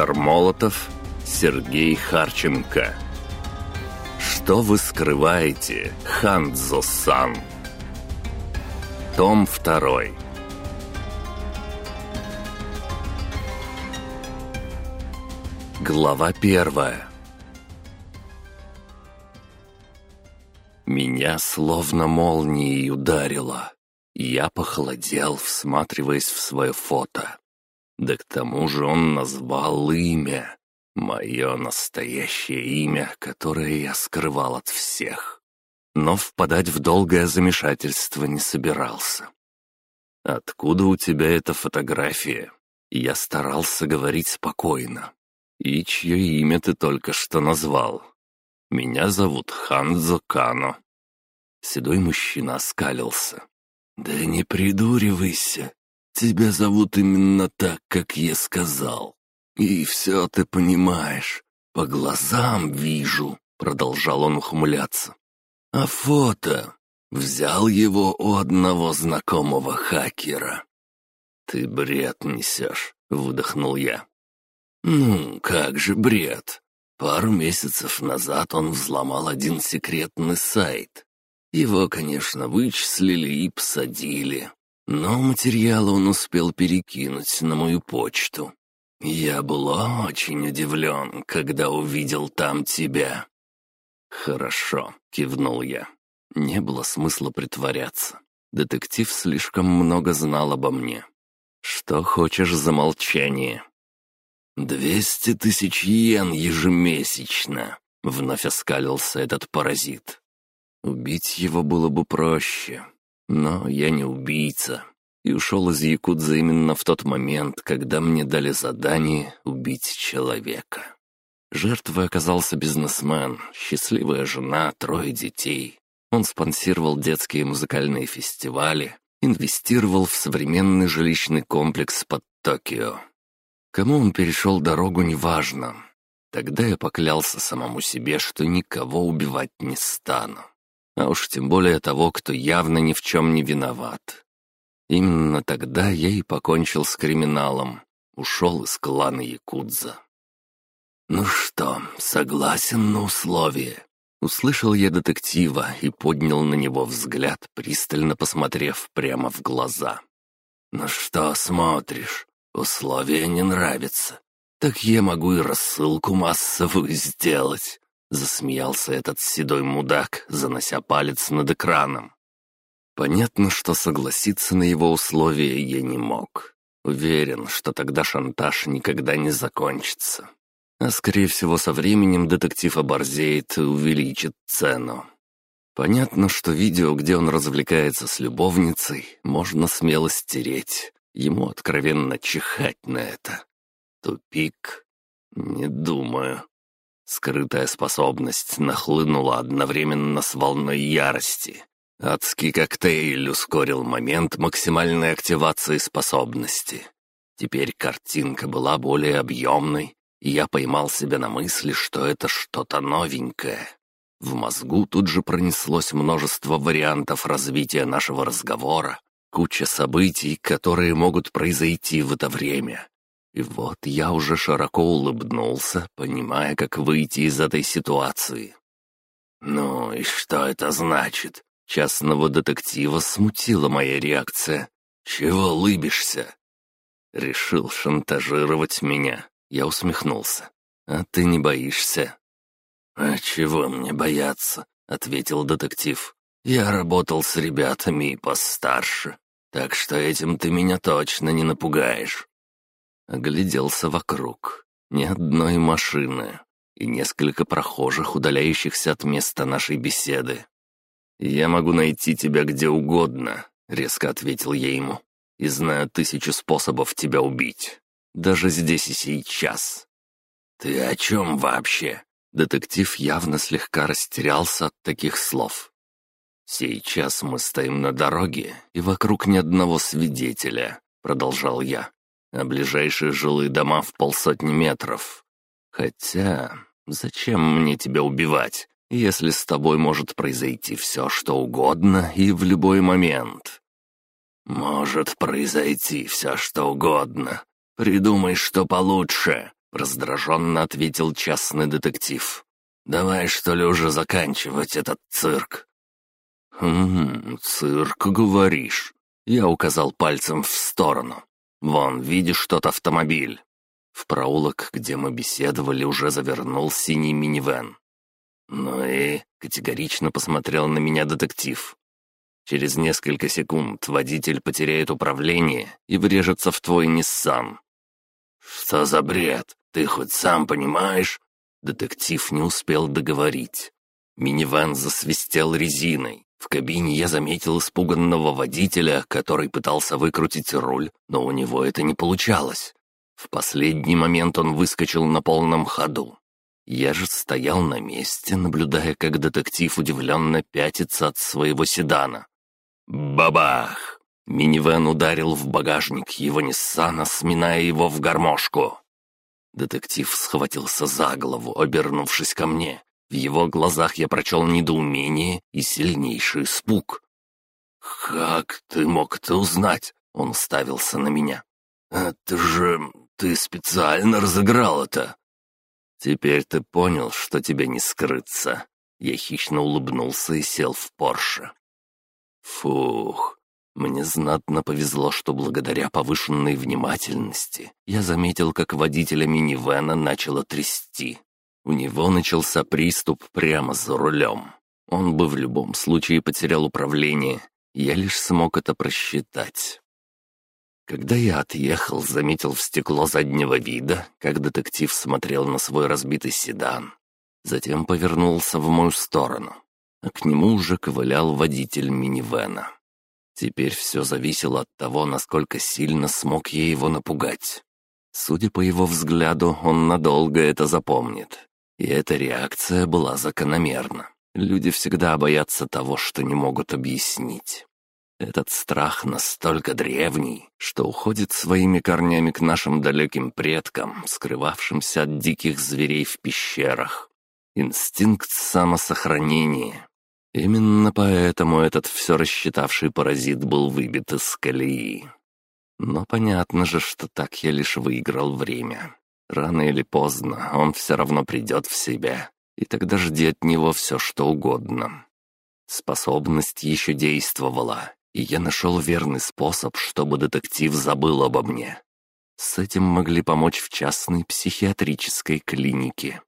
Виктор Молотов, Сергей Харченко. Что вы скрываете, Ханзо-сан? Том 2. Глава первая. Меня словно молнией ударило. Я похолодел, всматриваясь в свое фото. Да к тому же он назвал имя. Мое настоящее имя, которое я скрывал от всех. Но впадать в долгое замешательство не собирался. «Откуда у тебя эта фотография?» Я старался говорить спокойно. «И чье имя ты только что назвал?» «Меня зовут Ханзо Кано». Седой мужчина оскалился. «Да не придуривайся. Тебя зовут именно так, как я сказал. И все ты понимаешь. По глазам вижу», — продолжал он ухмыляться. «А фото? Взял его у одного знакомого хакера». «Ты бред несешь», — выдохнул я. «Ну, как же бред. Пару месяцев назад он взломал один секретный сайт. Его, конечно, вычислили и посадили, но материал он успел перекинуть на мою почту. Я был очень удивлен, когда увидел там тебя. «Хорошо», — кивнул я. Не было смысла притворяться. Детектив слишком много знал обо мне. «Что хочешь за молчание?» «Двести тысяч йен ежемесячно», — вновь оскалился этот паразит. Убить его было бы проще, но я не убийца и ушел из Якудза именно в тот момент, когда мне дали задание убить человека. Жертвой оказался бизнесмен, счастливая жена, трое детей. Он спонсировал детские музыкальные фестивали, инвестировал в современный жилищный комплекс под Токио. Кому он перешел дорогу, неважно. Тогда я поклялся самому себе, что никого убивать не стану а уж тем более того, кто явно ни в чем не виноват. Именно тогда я и покончил с криминалом, ушел из клана Якудза. «Ну что, согласен на условия?» Услышал я детектива и поднял на него взгляд, пристально посмотрев прямо в глаза. «Ну что смотришь? Условия не нравятся. Так я могу и рассылку массовую сделать. Засмеялся этот седой мудак, занося палец над экраном. Понятно, что согласиться на его условия я не мог. Уверен, что тогда шантаж никогда не закончится. А скорее всего, со временем детектив оборзеет и увеличит цену. Понятно, что видео, где он развлекается с любовницей, можно смело стереть. Ему откровенно чихать на это. Тупик? Не думаю. Скрытая способность нахлынула одновременно с волной ярости. Адский коктейль ускорил момент максимальной активации способности. Теперь картинка была более объемной, и я поймал себя на мысли, что это что-то новенькое. В мозгу тут же пронеслось множество вариантов развития нашего разговора, куча событий, которые могут произойти в это время. И вот я уже широко улыбнулся, понимая, как выйти из этой ситуации. «Ну и что это значит?» Частного детектива смутила моя реакция. «Чего улыбишься?» Решил шантажировать меня. Я усмехнулся. «А ты не боишься?» «А чего мне бояться?» — ответил детектив. «Я работал с ребятами и постарше, так что этим ты меня точно не напугаешь. Огляделся вокруг. Ни одной машины и несколько прохожих, удаляющихся от места нашей беседы. «Я могу найти тебя где угодно», — резко ответил я ему. «И знаю тысячу способов тебя убить. Даже здесь и сейчас». «Ты о чем вообще?» Детектив явно слегка растерялся от таких слов. «Сейчас мы стоим на дороге, и вокруг ни одного свидетеля», — продолжал я а ближайшие жилые дома в полсотни метров. Хотя, зачем мне тебя убивать, если с тобой может произойти все, что угодно и в любой момент? Может произойти все, что угодно. Придумай, что получше, — раздраженно ответил частный детектив. «Давай, что ли, уже заканчивать этот цирк?» «Хм, цирк, говоришь?» Я указал пальцем в сторону. «Вон, видишь тот автомобиль?» В проулок, где мы беседовали, уже завернул синий минивэн. «Ну и...» — категорично посмотрел на меня детектив. «Через несколько секунд водитель потеряет управление и врежется в твой Ниссан». «Что за бред? Ты хоть сам понимаешь?» Детектив не успел договорить. Минивэн засвистел резиной. В кабине я заметил испуганного водителя, который пытался выкрутить руль, но у него это не получалось. В последний момент он выскочил на полном ходу. Я же стоял на месте, наблюдая, как детектив удивленно пятится от своего седана. Бабах! Минивэн ударил в багажник его Ниссана, сминая его в гармошку. Детектив схватился за голову, обернувшись ко мне. В его глазах я прочел недоумение и сильнейший испуг. «Как ты мог это узнать?» — он ставился на меня. «Это же... ты специально разыграл это!» «Теперь ты понял, что тебе не скрыться». Я хищно улыбнулся и сел в Порше. Фух, мне знатно повезло, что благодаря повышенной внимательности я заметил, как водителя минивэна начало трясти. У него начался приступ прямо за рулем. Он бы в любом случае потерял управление, я лишь смог это просчитать. Когда я отъехал, заметил в стекло заднего вида, как детектив смотрел на свой разбитый седан. Затем повернулся в мою сторону, а к нему уже ковылял водитель минивэна. Теперь все зависело от того, насколько сильно смог я его напугать. Судя по его взгляду, он надолго это запомнит. И эта реакция была закономерна. Люди всегда боятся того, что не могут объяснить. Этот страх настолько древний, что уходит своими корнями к нашим далеким предкам, скрывавшимся от диких зверей в пещерах. Инстинкт самосохранения. Именно поэтому этот все рассчитавший паразит был выбит из колеи. Но понятно же, что так я лишь выиграл время. Рано или поздно он все равно придет в себя, и тогда жди от него все, что угодно. Способность еще действовала, и я нашел верный способ, чтобы детектив забыл обо мне. С этим могли помочь в частной психиатрической клинике.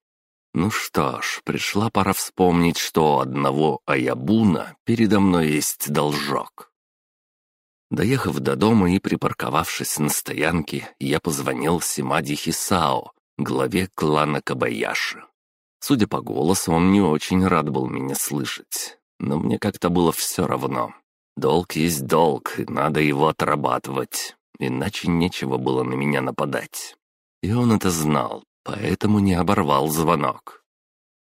Ну что ж, пришла пора вспомнить, что у одного Аябуна передо мной есть должок. Доехав до дома и припарковавшись на стоянке, я позвонил Симади Хисао, главе клана Кабаяши. Судя по голосу, он не очень рад был меня слышать, но мне как-то было все равно. Долг есть долг, и надо его отрабатывать, иначе нечего было на меня нападать. И он это знал, поэтому не оборвал звонок.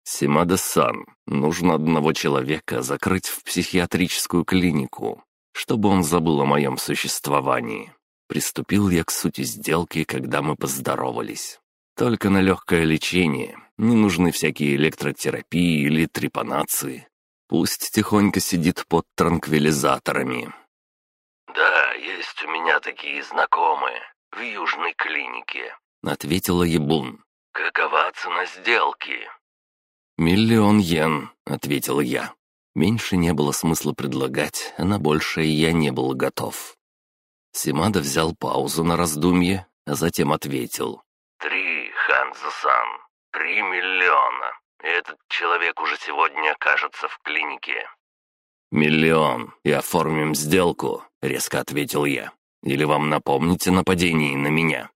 «Симада-сан, нужно одного человека закрыть в психиатрическую клинику, чтобы он забыл о моем существовании». Приступил я к сути сделки, когда мы поздоровались. Только на легкое лечение, не нужны всякие электротерапии или трепанации. Пусть тихонько сидит под транквилизаторами. «Да, есть у меня такие знакомые в южной клинике», — ответила Ебун. «Какова цена сделки?» «Миллион йен», — ответил я. Меньше не было смысла предлагать, а на большее я не был готов. Симада взял паузу на раздумье, а затем ответил. «Три, Ханзо-сан, три миллиона. Этот человек уже сегодня окажется в клинике». «Миллион, и оформим сделку», — резко ответил я. «Или вам напомнить о нападении на меня?»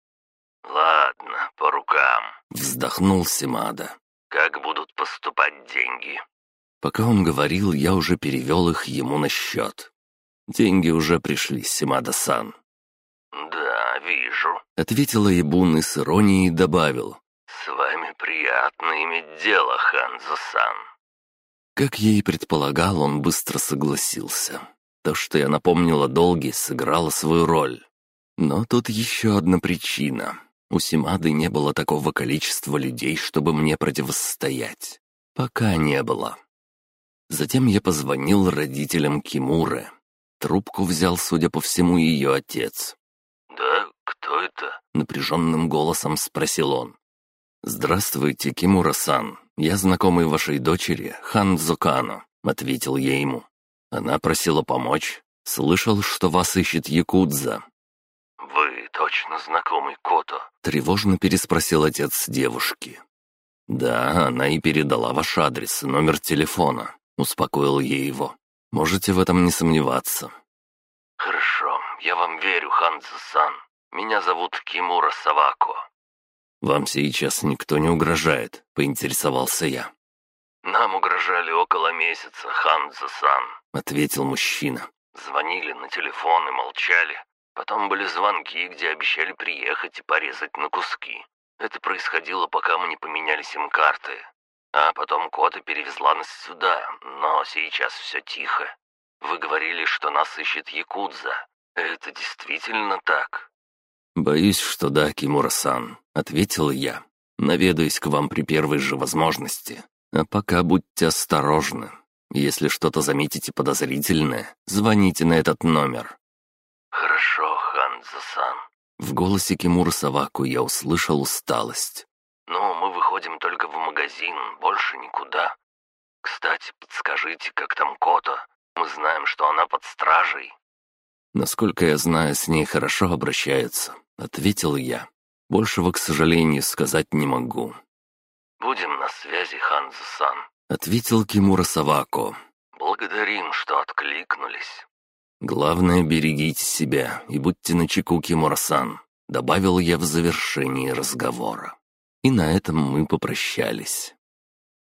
«Ладно, по рукам», — вздохнул Симада. «Как будут поступать деньги?» Пока он говорил, я уже перевел их ему на счет. Деньги уже пришли, Симада-сан. «Да, вижу», — ответила Ибун и с иронией добавил. «С вами приятно иметь дело, Ханзо-сан». Как я и предполагал, он быстро согласился. То, что я напомнил о долге, сыграло свою роль. Но тут еще одна причина. У Симады не было такого количества людей, чтобы мне противостоять. Пока не было. Затем я позвонил родителям Кимуры. Трубку взял, судя по всему, ее отец. «Да, кто это?» — напряженным голосом спросил он. «Здравствуйте, Кимура-сан. Я знакомый вашей дочери, Ханзо Кано», — ответил я ему. «Она просила помочь. Слышал, что вас ищет Якудза». «Вы точно знакомый Кото?» — тревожно переспросил отец девушки. «Да, она и передала ваш адрес и номер телефона», — успокоил я его. «Можете в этом не сомневаться». «Хорошо, я вам верю, Ханзо-сан. Меня зовут Кимура Савако». «Вам сейчас никто не угрожает», — поинтересовался я. «Нам угрожали около месяца, Ханзо-сан», — ответил мужчина. «Звонили на телефон и молчали. Потом были звонки, где обещали приехать и порезать на куски. Это происходило, пока мы не поменяли сим-карты. А потом Кота перевезла нас сюда, но сейчас все тихо. Вы говорили, что нас ищет Якудза. Это действительно так?» «Боюсь, что да, Кимура-сан», — ответил я. «Наведаюсь к вам при первой же возможности. А пока будьте осторожны. Если что-то заметите подозрительное, звоните на этот номер». «Хорошо, Ханзо-сан». В голосе Кимура Саваку я услышал усталость. «Ну, мы выходим только в магазин, больше никуда. Кстати, подскажите, как там Кота? Мы знаем, что она под стражей». «Насколько я знаю, с ней хорошо обращаются», — ответил я. «Большего, к сожалению, сказать не могу». «Будем на связи, Ханзо-сан», — ответил Кимура Савако. «Благодарим, что откликнулись». «Главное, берегите себя и будьте начеку, Кимура-сан», — добавил я в завершении разговора. И на этом мы попрощались.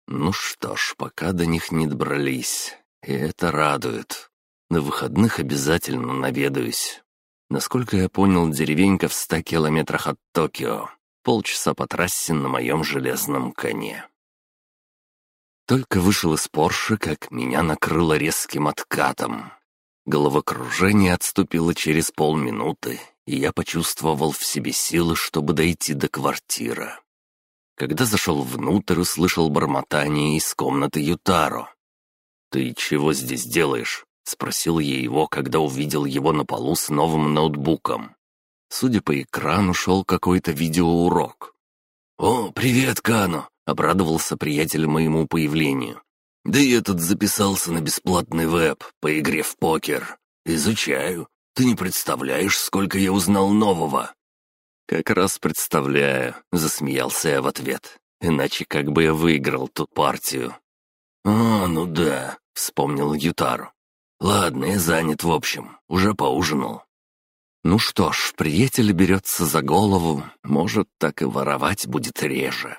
Ну что ж, пока до них не добрались, и это радует. На выходных обязательно наведаюсь. Насколько я понял, деревенька в ста километрах от Токио. Полчаса по трассе на моем железном коне. Только вышел из Порше, как меня накрыло резким откатом. Головокружение отступило через полминуты, и я почувствовал в себе силы, чтобы дойти до квартиры. Когда зашел внутрь, услышал бормотание из комнаты Ютаро. «Ты чего здесь делаешь?» — спросил я его, когда увидел его на полу с новым ноутбуком. Судя по экрану, шел какой-то видеоурок. «О, привет, Кано!» — обрадовался приятель моему появлению. «Да я тут записался на бесплатный веб по игре в покер. Изучаю. Ты не представляешь, сколько я узнал нового!» «Как раз представляю», — засмеялся я в ответ. «Иначе как бы я выиграл ту партию». «А, ну да», — вспомнил Ютару. «Ладно, я занят в общем, уже поужинал». Ну что ж, приятель берется за голову, может, так и воровать будет реже.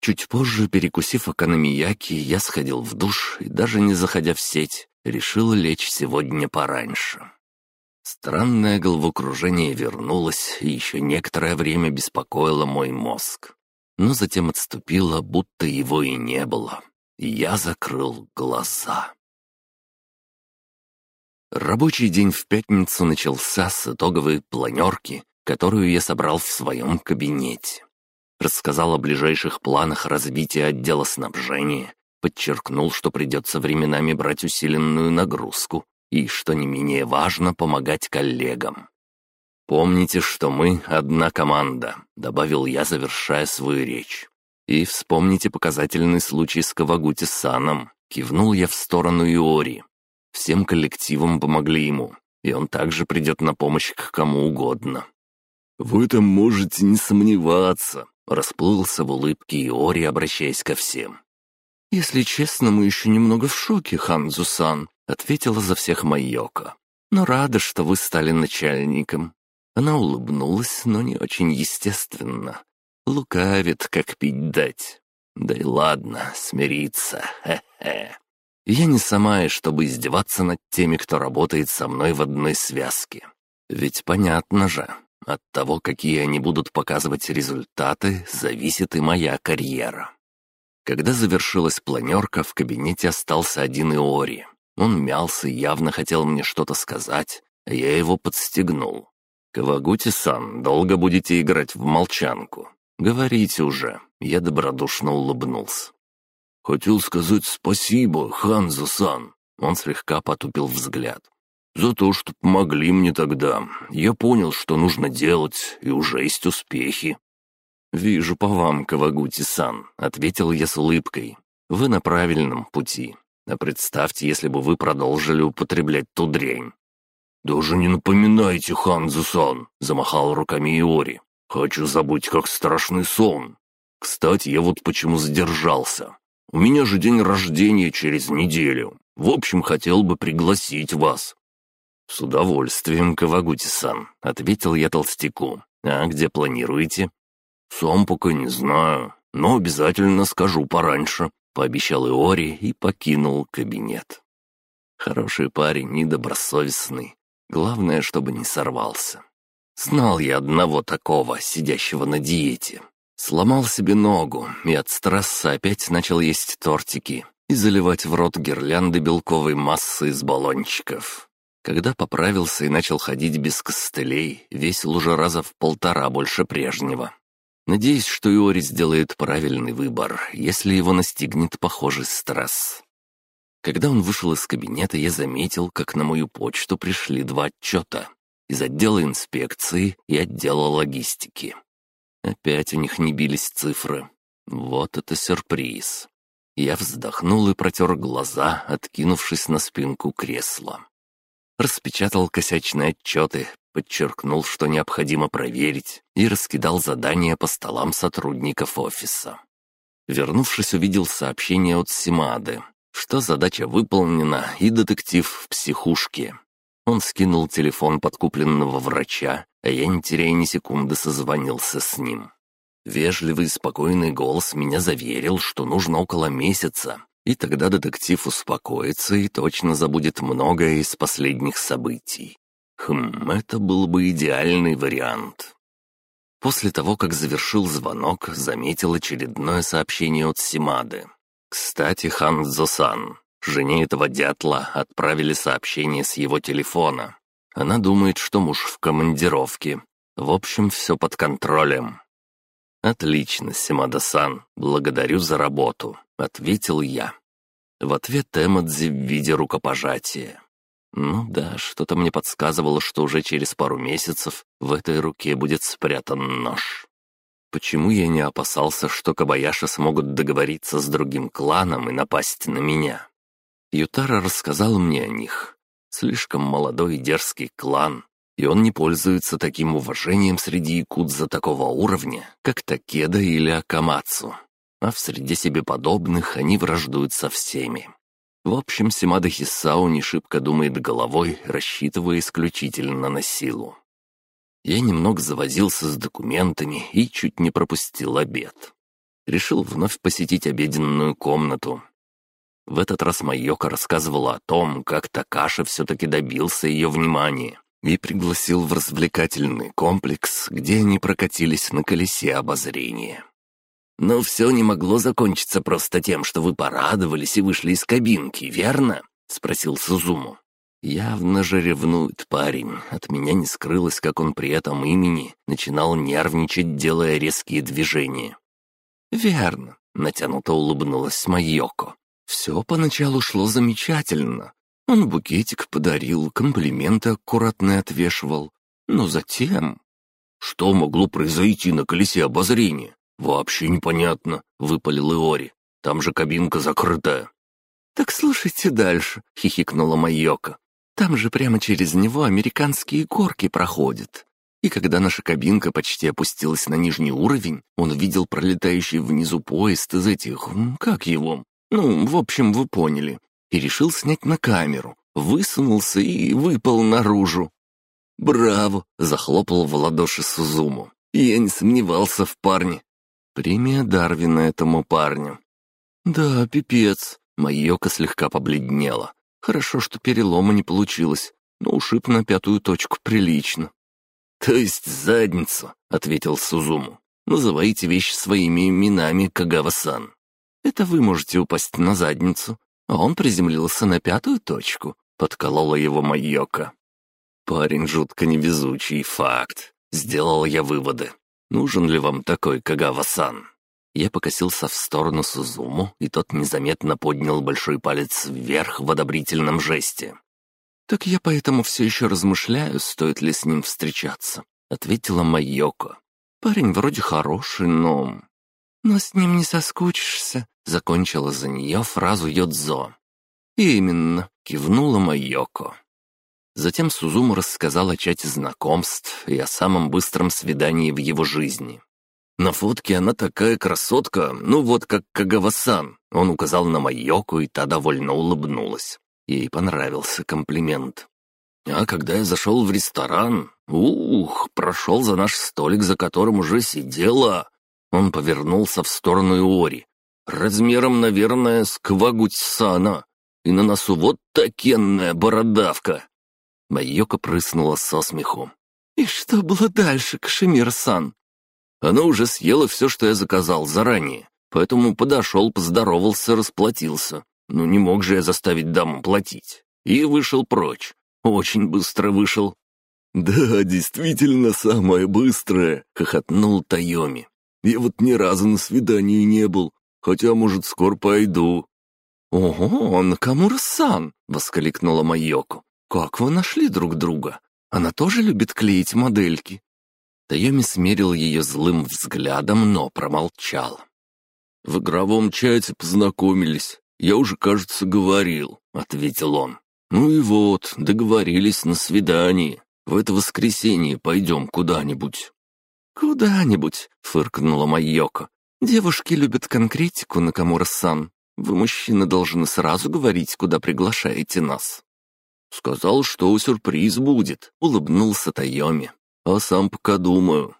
Чуть позже, перекусив экономияки, я сходил в душ и, даже не заходя в сеть, решил лечь сегодня пораньше. Странное головокружение вернулось и еще некоторое время беспокоило мой мозг. Но затем отступило, будто его и не было, и я закрыл глаза. Рабочий день в пятницу начался с итоговой планерки, которую я собрал в своем кабинете. Рассказал о ближайших планах развития отдела снабжения, подчеркнул, что придется временами брать усиленную нагрузку и, что не менее важно, помогать коллегам. «Помните, что мы одна команда», — добавил я, завершая свою речь. «И вспомните показательный случай с Кавагути-саном», — кивнул я в сторону Иори. Всем коллективам помогли ему, и он также придет на помощь к кому угодно. «В этом можете не сомневаться», — расплылся в улыбке Иори, обращаясь ко всем. «Если честно, мы еще немного в шоке, Ханзусан», — ответила за всех Майока. «Но рада, что вы стали начальником». Она улыбнулась, но не очень естественно. Лукавит, как пить дать. Да и ладно, смириться, хе-хе. Я не сама, и чтобы издеваться над теми, кто работает со мной в одной связке. Ведь понятно же, от того, какие они будут показывать результаты, зависит и моя карьера. Когда завершилась планерка, в кабинете остался один Иори. Он мялся и явно хотел мне что-то сказать, а я его подстегнул. «Кавагути-сан, долго будете играть в молчанку? Говорите уже». Я добродушно улыбнулся. «Хотел сказать спасибо, Ханзо-сан». Он слегка потупил взгляд. «За то, что помогли мне тогда. Я понял, что нужно делать, и уже есть успехи». «Вижу по вам, Кавагути-сан», — ответил я с улыбкой. «Вы на правильном пути. А представьте, если бы вы продолжили употреблять ту дрянь». «Даже не напоминайте, Ханзу-сан», — замахал руками Иори. «Хочу забыть, как страшный сон. Кстати, я вот почему задержался. У меня же день рождения через неделю. В общем, хотел бы пригласить вас». «С удовольствием, Кавагути-сан», — ответил я толстяку. «А где планируете?» «Сам пока не знаю, но обязательно скажу пораньше», — пообещал Иори и покинул кабинет. Хороший парень и добросовестный. Главное, чтобы не сорвался. Знал я одного такого, сидящего на диете. Сломал себе ногу и от стресса опять начал есть тортики и заливать в рот гирлянды белковой массы из баллончиков. Когда поправился и начал ходить без костылей, весил уже раза в полтора больше прежнего. Надеюсь, что Иори сделает правильный выбор, если его настигнет похожий стресс. Когда он вышел из кабинета, я заметил, как на мою почту пришли два отчета из отдела инспекции и отдела логистики. Опять у них не бились цифры. Вот это сюрприз. Я вздохнул и протер глаза, откинувшись на спинку кресла. Распечатал косячные отчеты, подчеркнул, что необходимо проверить, и раскидал задания по столам сотрудников офиса. Вернувшись, увидел сообщение от Симады, что задача выполнена и детектив в психушке. Он скинул телефон подкупленного врача, а я, не теряя ни секунды, созвонился с ним. Вежливый и спокойный голос меня заверил, что нужно около месяца, и тогда детектив успокоится и точно забудет многое из последних событий. Хм, это был бы идеальный вариант. После того, как завершил звонок, заметил очередное сообщение от Симады. Кстати, Ханзо-сан, жене этого дятла отправили сообщение с его телефона. Она думает, что муж в командировке. В общем, все под контролем. «Отлично, Симада-сан, благодарю за работу», — ответил я. В ответ Эмодзи в виде рукопожатия. Ну да, что-то мне подсказывало, что уже через пару месяцев в этой руке будет спрятан нож. Почему я не опасался, что Кабаяши смогут договориться с другим кланом и напасть на меня? Ютара рассказал мне о них. Слишком молодой и дерзкий клан, и он не пользуется таким уважением среди якудза такого уровня, как Такеда или Акамацу. А в среде себе подобных они враждуют со всеми. В общем, Симада Хисао не шибко думает головой, рассчитывая исключительно на силу. Я немного завозился с документами и чуть не пропустил обед. Решил вновь посетить обеденную комнату. В этот раз Майока рассказывала о том, как Такаша все-таки добился ее внимания и пригласил в развлекательный комплекс, где они прокатились на колесе обозрения. «Но все не могло закончиться просто тем, что вы порадовались и вышли из кабинки, верно?» — спросил Сузуму. Явно же ревнует парень. От меня не скрылось, как он при этом имени начинал нервничать, делая резкие движения. «Верно», — натянуто улыбнулась Майоко. «Все поначалу шло замечательно. Он букетик подарил, комплименты аккуратно отвешивал. Но затем...» «Что могло произойти на колесе обозрения? Вообще непонятно», — выпалил Иори. «Там же кабинка закрытая». «Так слушайте дальше», — хихикнула Майока. Там же прямо через него американские горки проходят. И когда наша кабинка почти опустилась на нижний уровень, он видел пролетающий внизу поезд из этих... как его? Ну, в общем, вы поняли. И решил снять на камеру. Высунулся и выпал наружу. «Браво!» — захлопал в ладоши Сузуму. «Я не сомневался в парне». Премия Дарвина этому парню. «Да, пипец». Майока слегка побледнела. Хорошо, что перелома не получилось, но ушиб на пятую точку прилично. «То есть задницу», — ответил Сузуму. «Называйте вещи своими именами, Кагава-сан». «Это вы можете упасть на задницу, он приземлился на пятую точку», — подколола его Майока. «Парень жутко невезучий, факт. Сделал я выводы. Нужен ли вам такой Кагава-сан?» Я покосился в сторону Сузуму, и тот незаметно поднял большой палец вверх в одобрительном жесте. «Так я поэтому все еще размышляю, стоит ли с ним встречаться», — ответила Майоко. Парень вроде хороший, но... Но с ним не соскучишься», — закончила за нее фразу Йодзо. «Именно», — кивнула Майоко. Затем Сузума рассказал о чате знакомств и о самом быстром свидании в его жизни. «На фотке она такая красотка, ну вот как Кагавасан», — он указал на Майоку, и та довольно улыбнулась. Ей понравился комплимент. А когда я зашел в ресторан, ух, прошел за наш столик, за которым уже сидела... Он повернулся в сторону Иори. Размером, наверное, с Квагуть-сана. И на носу вот такенная бородавка. Майока прыснула со смеху. «И что было дальше, Кашемир-сан?» Она уже съела все, что я заказал заранее, поэтому подошел, поздоровался, расплатился. Ну не мог же я заставить даму платить. И вышел прочь. Очень быстро вышел». «Да, действительно самое быстрое», — хохотнул Тайоми. «Я вот ни разу на свидании не был, хотя, может, скоро пойду». «Ого, Накамура-сан!» — воскликнула Майоко. «Как вы нашли друг друга? Она тоже любит клеить модельки?» Тайоми смерил ее злым взглядом, но промолчал. «В игровом чате познакомились. Я уже, кажется, говорил», — ответил он. «Ну и вот, договорились на свидание. В это воскресенье пойдем куда-нибудь». «Куда-нибудь», — фыркнула Майоко. «Девушки любят конкретику, Накамура-сан. Вы, мужчины, должны сразу говорить, куда приглашаете нас». «Сказал, что сюрприз будет», — улыбнулся Тайоми. «А сам пока думаю».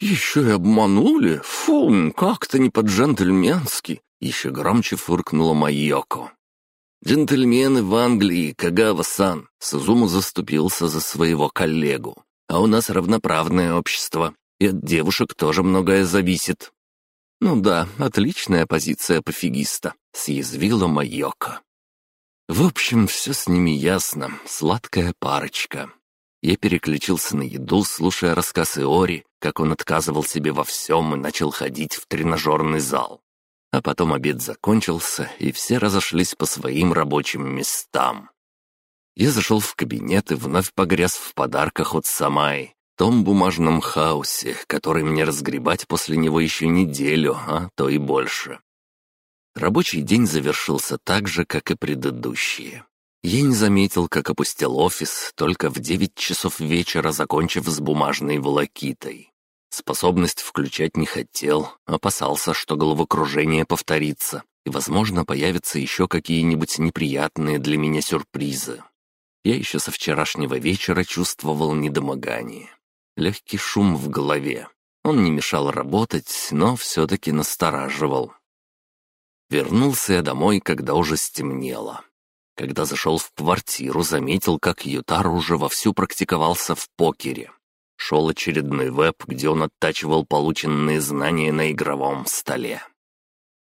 «Еще и обманули? Фу, как-то не по-джентльменски!» Еще громче фыркнула Майоко. «Джентльмены в Англии, Кагава-сан!» Сузуму заступился за своего коллегу. «А у нас равноправное общество, и от девушек тоже многое зависит». «Ну да, отличная позиция пофигиста», — съязвила Майока. В общем, все с ними ясно, сладкая парочка. Я переключился на еду, слушая рассказ Иори, как он отказывал себе во всем и начал ходить в тренажерный зал. А потом обед закончился, и все разошлись по своим рабочим местам. Я зашел в кабинет и вновь погряз в подарках от Самай, том бумажном хаосе, который мне разгребать после него еще неделю, а то и больше. Рабочий день завершился так же, как и предыдущие. Я не заметил, как опустил офис, только в девять часов вечера, закончив с бумажной волокитой. Способность включать не хотел, опасался, что головокружение повторится, и, возможно, появятся еще какие-нибудь неприятные для меня сюрпризы. Я еще со вчерашнего вечера чувствовал недомогание. Легкий шум в голове. Он не мешал работать, но все-таки настораживал. Вернулся я домой, когда уже стемнело. Когда зашел в квартиру, заметил, как Ютар уже вовсю практиковался в покере. Шел очередной веб, где он оттачивал полученные знания на игровом столе.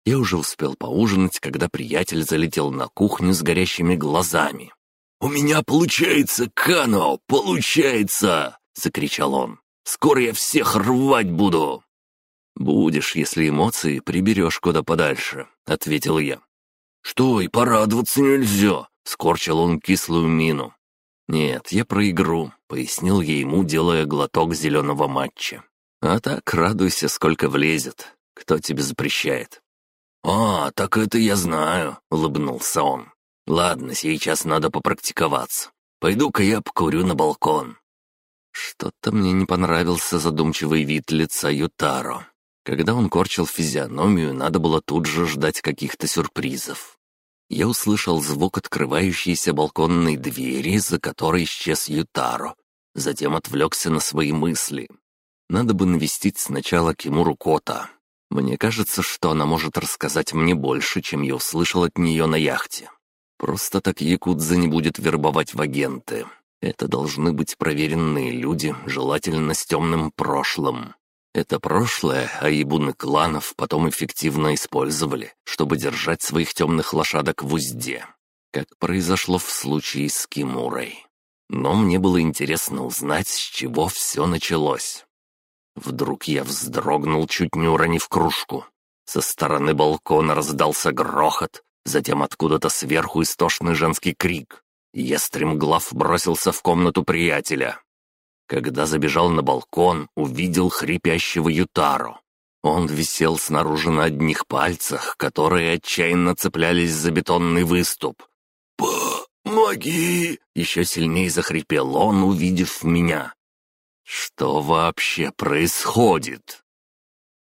Я уже успел поужинать, когда приятель залетел на кухню с горящими глазами. «У меня получается, Кано, получается!» — закричал он. «Скоро я всех рвать буду!» «Будешь, если эмоции приберешь куда подальше», — ответил я. «Что, и порадоваться нельзя!» — скорчил он кислую мину. «Нет, я про игру», — пояснил я ему, делая глоток зеленого матча. «А так радуйся, сколько влезет. Кто тебе запрещает?» «А, так это я знаю», — улыбнулся он. «Ладно, сейчас надо попрактиковаться. Пойду-ка я покурю на балкон». Что-то мне не понравился задумчивый вид лица Ютаро. Когда он корчил физиономию, надо было тут же ждать каких-то сюрпризов я услышал звук открывающейся балконной двери, за которой исчез Ютаро. Затем отвлекся на свои мысли. Надо бы навестить сначала Кимуру Кота. Мне кажется, что она может рассказать мне больше, чем я услышал от нее на яхте. Просто так Якудза не будет вербовать в агенты. Это должны быть проверенные люди, желательно с темным прошлым. Это прошлое аибуны кланов потом эффективно использовали, чтобы держать своих темных лошадок в узде, как произошло в случае с Кимурой. Но мне было интересно узнать, с чего все началось. Вдруг я вздрогнул, чуть не уронив кружку. Со стороны балкона раздался грохот, затем откуда-то сверху истошный женский крик. Я стремглав бросился в комнату приятеля. Когда забежал на балкон, увидел хрипящего Ютару. Он висел снаружи на одних пальцах, которые отчаянно цеплялись за бетонный выступ. «Помоги!» — еще сильнее захрипел он, увидев меня. «Что вообще происходит?»